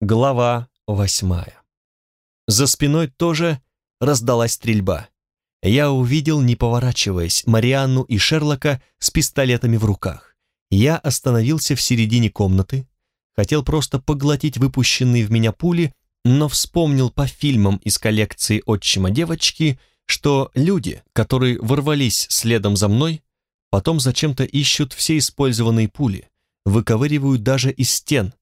Глава восьмая. За спиной тоже раздалась стрельба. Я увидел, не поворачиваясь, Марианну и Шерлока с пистолетами в руках. Я остановился в середине комнаты, хотел просто поглотить выпущенные в меня пули, но вспомнил по фильмам из коллекции отчима девочки, что люди, которые ворвались следом за мной, потом зачем-то ищут все использованные пули, выковыривают даже из стен,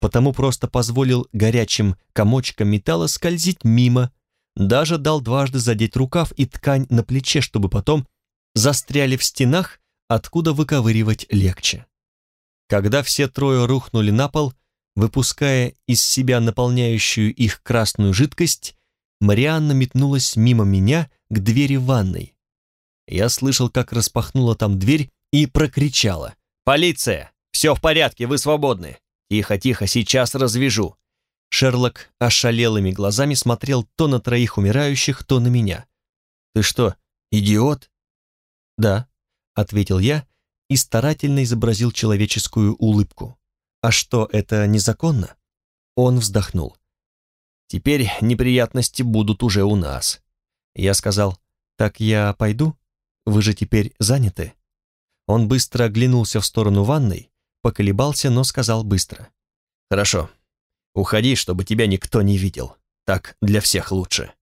потому просто позволил горячим комочкам металла скользить мимо, даже дал дважды задеть рукав и ткань на плече, чтобы потом застряли в стенах, откуда выковыривать легче. Когда все трое рухнули на пол, выпуская из себя наполняющую их красную жидкость, Марианна метнулась мимо меня к двери ванной. Я слышал, как распахнула там дверь и прокричала. «Полиция! Все в порядке, вы свободны! «Тихо, тихо, сейчас развяжу». Шерлок ошалелыми глазами смотрел то на троих умирающих, то на меня. «Ты что, идиот?» «Да», — ответил я и старательно изобразил человеческую улыбку. «А что, это незаконно?» Он вздохнул. «Теперь неприятности будут уже у нас». Я сказал, «Так я пойду? Вы же теперь заняты?» Он быстро оглянулся в сторону ванной, поколебался, но сказал быстро. «Хорошо. Уходи, чтобы тебя никто не видел. Так для всех лучше».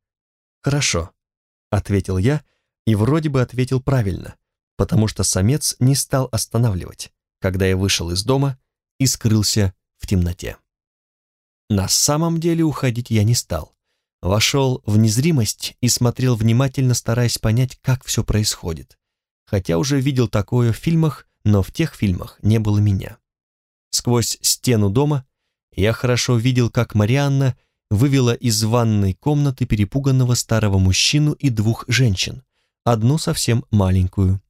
«Хорошо», — ответил я, и вроде бы ответил правильно, потому что самец не стал останавливать, когда я вышел из дома и скрылся в темноте. На самом деле уходить я не стал. Вошел в незримость и смотрел внимательно, стараясь понять, как все происходит. Хотя уже видел такое в фильмах но в тех фильмах не было меня. Сквозь стену дома я хорошо видел, как Марианна вывела из ванной комнаты перепуганного старого мужчину и двух женщин, одну совсем маленькую.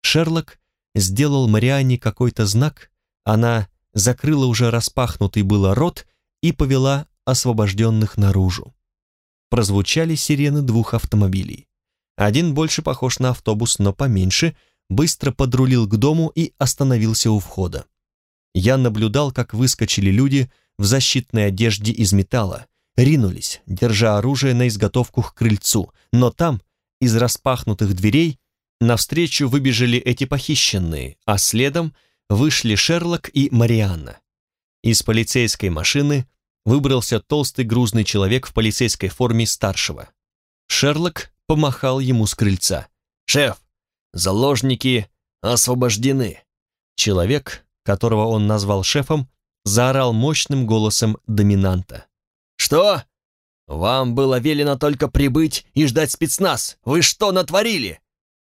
Шерлок сделал Марианне какой-то знак, она закрыла уже распахнутый было рот и повела освобожденных наружу. Прозвучали сирены двух автомобилей. Один больше похож на автобус, но поменьше, быстро подрулил к дому и остановился у входа. Я наблюдал, как выскочили люди в защитной одежде из металла, ринулись, держа оружие на изготовку к крыльцу, но там, из распахнутых дверей, навстречу выбежали эти похищенные, а следом вышли Шерлок и Марианна. Из полицейской машины выбрался толстый грузный человек в полицейской форме старшего. Шерлок помахал ему с крыльца. «Шеф, Заложники освобождены. Человек, которого он назвал шефом, заорал мощным голосом доминанта. «Что? Вам было велено только прибыть и ждать спецназ. Вы что натворили?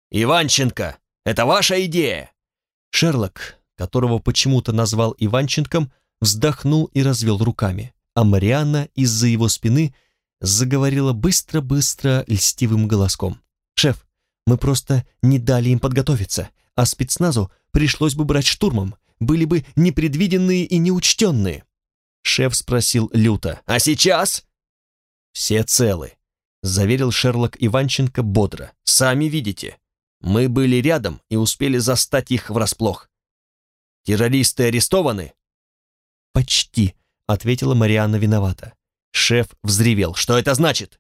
Иванченко, это ваша идея?» Шерлок, которого почему-то назвал Иванченком, вздохнул и развел руками, а Марианна из-за его спины заговорила быстро-быстро льстивым голоском. «Шеф, мы просто не дали им подготовиться, а спецназу пришлось бы брать штурмом, были бы непредвиденные и неучтенные. Шеф спросил люто, «А сейчас?» «Все целы», — заверил Шерлок Иванченко бодро. «Сами видите, мы были рядом и успели застать их врасплох. Террористы арестованы?» «Почти», — ответила Марианна виновата. Шеф взревел. «Что это значит?»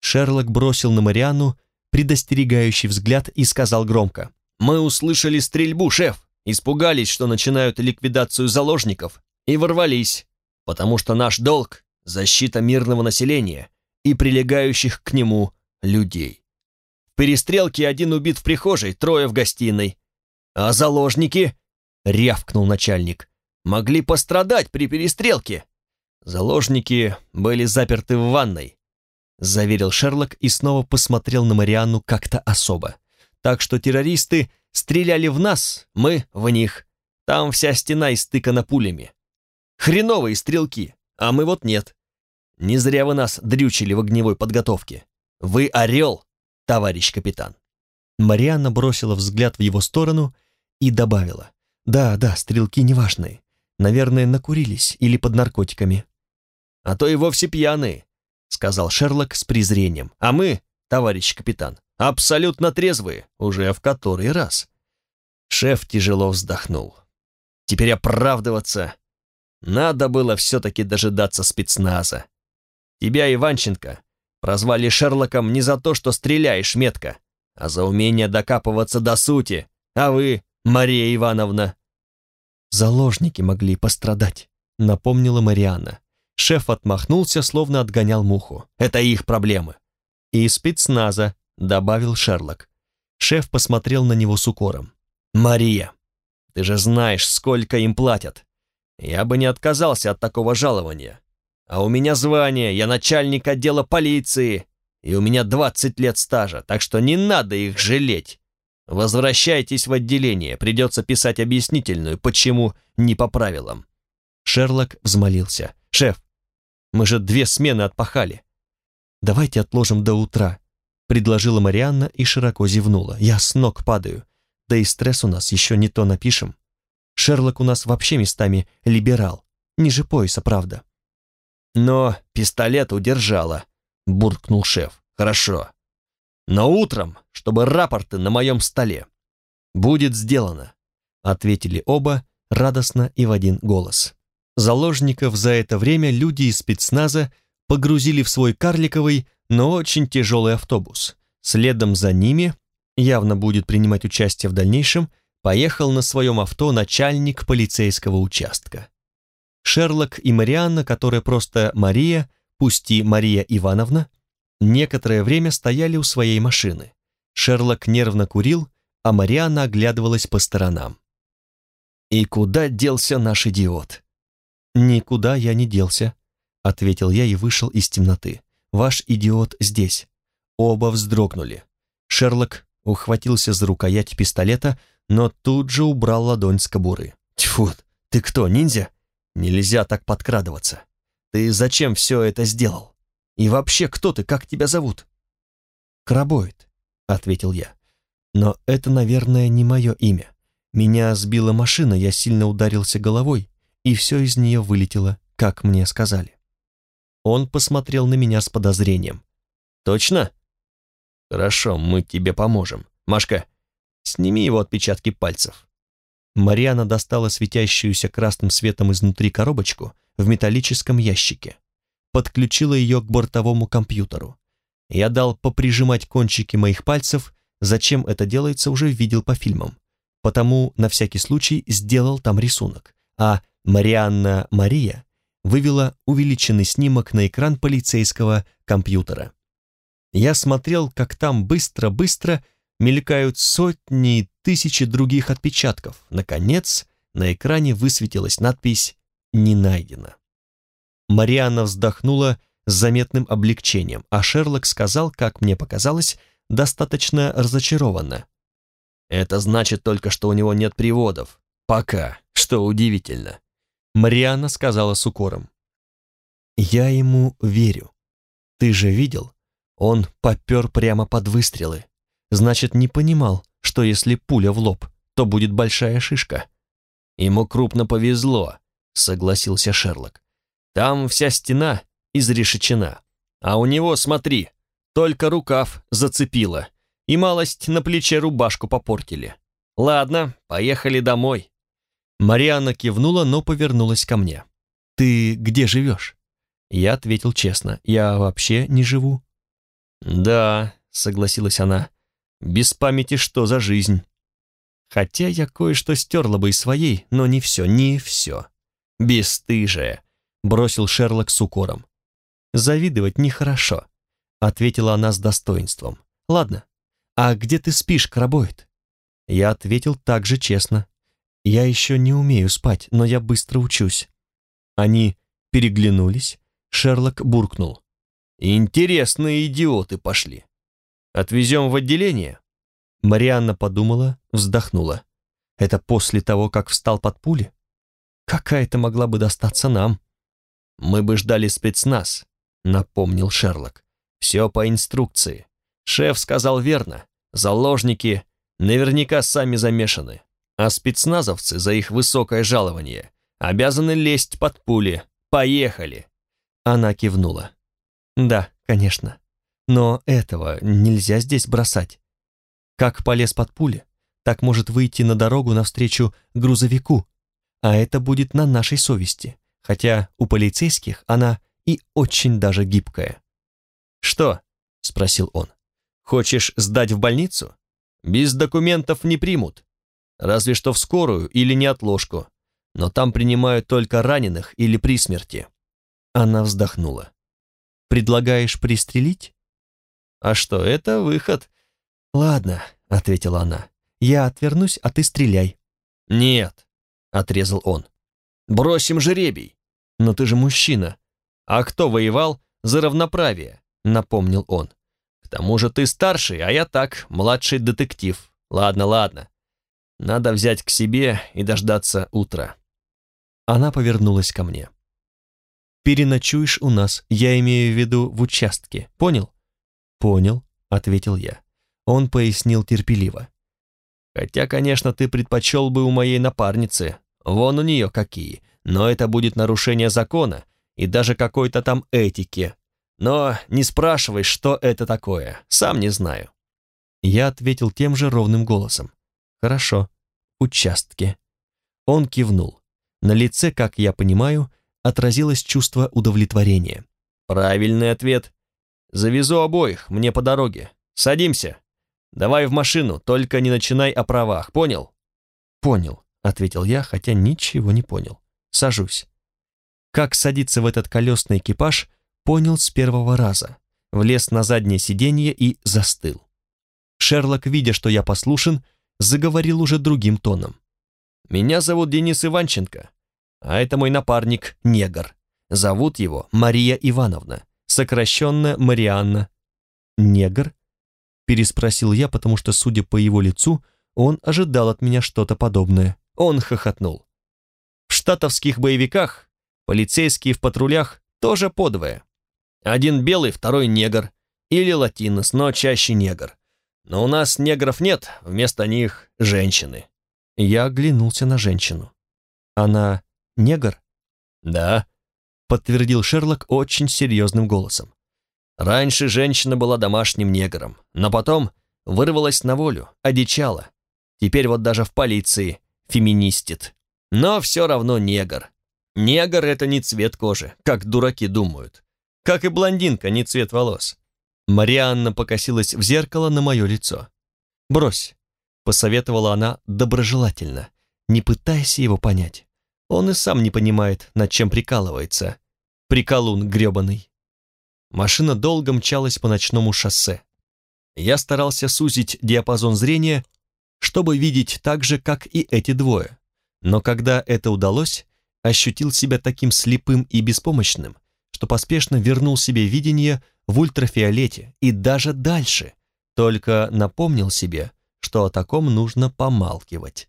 Шерлок бросил на Марианну предостерегающий взгляд и сказал громко. «Мы услышали стрельбу, шеф, испугались, что начинают ликвидацию заложников, и ворвались, потому что наш долг — защита мирного населения и прилегающих к нему людей. В перестрелке один убит в прихожей, трое в гостиной. А заложники, — рявкнул начальник, — могли пострадать при перестрелке. Заложники были заперты в ванной, заверил Шерлок и снова посмотрел на Марианну как-то особо. Так что террористы стреляли в нас, мы в них. Там вся стена истыкана пулями. Хреновые стрелки, а мы вот нет. Не зря вы нас дрючили в огневой подготовке. Вы орел, товарищ капитан. Марианна бросила взгляд в его сторону и добавила. Да, да, стрелки неважные. Наверное, накурились или под наркотиками. А то и вовсе пьяные, сказал Шерлок с презрением. «А мы, товарищ капитан, абсолютно трезвые, уже в который раз». Шеф тяжело вздохнул. «Теперь оправдываться Надо было все-таки дожидаться спецназа. Тебя, Иванченко, прозвали Шерлоком не за то, что стреляешь метко, а за умение докапываться до сути. А вы, Мария Ивановна?» «Заложники могли пострадать», — напомнила Марианна. Шеф отмахнулся, словно отгонял муху. «Это их проблемы». «И спецназа», — добавил Шерлок. Шеф посмотрел на него с укором. «Мария, ты же знаешь, сколько им платят. Я бы не отказался от такого жалования. А у меня звание, я начальник отдела полиции, и у меня 20 лет стажа, так что не надо их жалеть. Возвращайтесь в отделение, придется писать объяснительную, почему не по правилам». Шерлок взмолился. «Шеф, мы же две смены отпахали. Давайте отложим до утра», предложила Марианна и широко зевнула. «Я с ног падаю. Да и стресс у нас еще не то напишем. Шерлок у нас вообще местами либерал. Ниже пояса, правда». «Но пистолет удержала», — буркнул шеф. «Хорошо. Но утром, чтобы рапорты на моем столе. Будет сделано», — ответили оба радостно и в один голос. Заложников за это время люди из спецназа погрузили в свой карликовый, но очень тяжелый автобус. Следом за ними, явно будет принимать участие в дальнейшем, поехал на своем авто начальник полицейского участка. Шерлок и Марианна, которая просто Мария, пусть и Мария Ивановна, некоторое время стояли у своей машины. Шерлок нервно курил, а Марианна оглядывалась по сторонам. «И куда делся наш идиот?» «Никуда я не делся», — ответил я и вышел из темноты. «Ваш идиот здесь». Оба вздрогнули. Шерлок ухватился за рукоять пистолета, но тут же убрал ладонь с кобуры. «Тьфу, ты кто, ниндзя? Нельзя так подкрадываться. Ты зачем все это сделал? И вообще, кто ты, как тебя зовут?» «Крабоид», — ответил я. «Но это, наверное, не мое имя. Меня сбила машина, я сильно ударился головой, и все из нее вылетело, как мне сказали. Он посмотрел на меня с подозрением. «Точно?» «Хорошо, мы тебе поможем. Машка, сними его отпечатки пальцев». Мариана достала светящуюся красным светом изнутри коробочку в металлическом ящике. Подключила ее к бортовому компьютеру. Я дал поприжимать кончики моих пальцев, зачем это делается, уже видел по фильмам. Потому на всякий случай сделал там рисунок, а Марианна Мария вывела увеличенный снимок на экран полицейского компьютера. Я смотрел, как там быстро-быстро мелькают сотни и тысячи других отпечатков. Наконец, на экране высветилась надпись «Не найдено». Марианна вздохнула с заметным облегчением, а Шерлок сказал, как мне показалось, достаточно разочарованно. «Это значит только, что у него нет приводов. Пока, что удивительно. Марианна сказала с укором. «Я ему верю. Ты же видел? Он попер прямо под выстрелы. Значит, не понимал, что если пуля в лоб, то будет большая шишка». «Ему крупно повезло», — согласился Шерлок. «Там вся стена изрешечена. А у него, смотри, только рукав зацепило, и малость на плече рубашку попортили. Ладно, поехали домой». Марианна кивнула, но повернулась ко мне. «Ты где живешь?» Я ответил честно. «Я вообще не живу». «Да», — согласилась она, — «без памяти что за жизнь?» Хотя я кое-что стерла бы из своей, но не все, не все. «Бесстыжая», — бросил Шерлок с укором. «Завидовать нехорошо», — ответила она с достоинством. «Ладно, а где ты спишь, Крабоид?» Я ответил так же честно. Я еще не умею спать, но я быстро учусь. Они переглянулись. Шерлок буркнул. Интересные идиоты пошли. Отвезем в отделение? Марианна подумала, вздохнула. Это после того, как встал под пули? Какая-то могла бы достаться нам. Мы бы ждали спецназ, напомнил Шерлок. Все по инструкции. Шеф сказал верно. Заложники наверняка сами замешаны а спецназовцы за их высокое жалование обязаны лезть под пули. Поехали!» Она кивнула. «Да, конечно. Но этого нельзя здесь бросать. Как полез под пули, так может выйти на дорогу навстречу грузовику, а это будет на нашей совести. хотя у полицейских она и очень даже гибкая. «Что?» — спросил он. «Хочешь сдать в больницу? Без документов не примут. Разве что в скорую или неотложку. Но там принимают только раненых или при смерти». Она вздохнула. «Предлагаешь пристрелить?» «А что, это выход?» «Ладно», — ответила она. «Я отвернусь, а ты стреляй». «Нет», — отрезал он. «Бросим жеребий». «Но ты же мужчина». «А кто воевал за равноправие?» — напомнил он. «К тому же ты старший, а я так, младший детектив. Ладно, ладно. Надо взять к себе и дождаться утра». Она повернулась ко мне. «Переночуешь у нас, я имею в виду в участке, понял?» «Понял», — ответил я. Он пояснил терпеливо. «Хотя, конечно, ты предпочел бы у моей напарницы. Вон у нее какие. Но это будет нарушение закона и даже какой-то там этики. Но не спрашивай, что это такое. Сам не знаю». Я ответил тем же ровным голосом. «Хорошо. Участки». Он кивнул. На лице, как я понимаю, отразилось чувство удовлетворения. «Правильный ответ. Завезу обоих, мне по дороге. Садимся. Давай в машину, только не начинай о правах, понял?» «Понял», — ответил я, хотя ничего не понял. «Сажусь». Как садиться в этот колесный экипаж, понял с первого раза. Влез на заднее сиденье и застыл. Шерлок, видя, что я послушен, заговорил уже другим тоном. «Меня зовут Денис Иванченко, а это мой напарник, негр. Зовут его Мария Ивановна, сокращенно Марианна». «Негр?» переспросил я, потому что, судя по его лицу, он ожидал от меня что-то подобное. Он хохотнул. В штатовских боевиках полицейские в патрулях тоже подвое. Один белый, второй негр. Или латинос, но чаще негр. Но у нас негров нет, вместо них женщины. Я оглянулся на женщину. Она негр? Да, подтвердил Шерлок очень серьезным голосом. Раньше женщина была домашним негром, но потом вырвалась на волю, одичала. Теперь вот даже в полиции феминистит. Но все равно негр. Негр — это не цвет кожи, как дураки думают. Как и блондинка, не цвет волос. Марианна покосилась в зеркало на мое лицо. «Брось», — посоветовала она доброжелательно, не пытайся его понять. Он и сам не понимает, над чем прикалывается. Приколун гребаный. Машина долго мчалась по ночному шоссе. Я старался сузить диапазон зрения, чтобы видеть так же, как и эти двое. Но когда это удалось, ощутил себя таким слепым и беспомощным, что поспешно вернул себе видение в ультрафиолете и даже дальше, только напомнил себе, что о таком нужно помалкивать.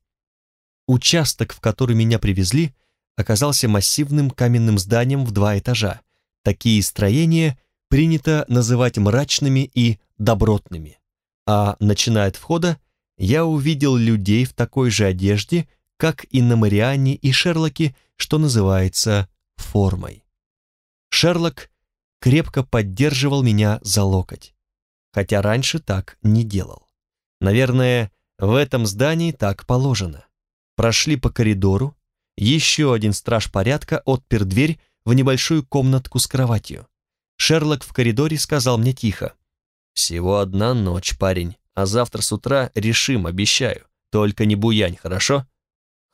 Участок, в который меня привезли, оказался массивным каменным зданием в два этажа. Такие строения принято называть мрачными и добротными, а начиная от входа я увидел людей в такой же одежде, как и на Марианне и Шерлоке, что называется формой. Шерлок крепко поддерживал меня за локоть, хотя раньше так не делал. Наверное, в этом здании так положено. Прошли по коридору, еще один страж порядка отпер дверь в небольшую комнатку с кроватью. Шерлок в коридоре сказал мне тихо. «Всего одна ночь, парень, а завтра с утра решим, обещаю. Только не буянь, хорошо?»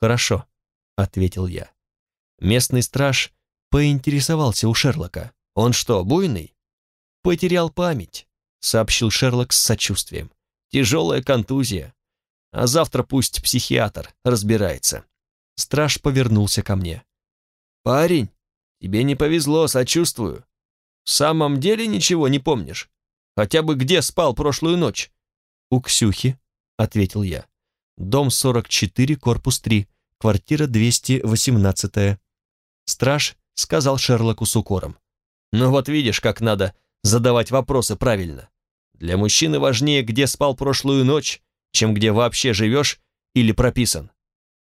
«Хорошо», — ответил я. Местный страж поинтересовался у Шерлока. «Он что, буйный?» «Потерял память», — сообщил Шерлок с сочувствием. «Тяжелая контузия. А завтра пусть психиатр разбирается». Страж повернулся ко мне. «Парень, тебе не повезло, сочувствую. В самом деле ничего не помнишь? Хотя бы где спал прошлую ночь?» «У Ксюхи», — ответил я. «Дом 44, корпус 3, квартира 218». Страж сказал Шерлоку с укором. «Ну вот видишь, как надо задавать вопросы правильно. Для мужчины важнее, где спал прошлую ночь, чем где вообще живешь или прописан.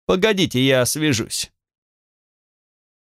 Погодите, я освежусь».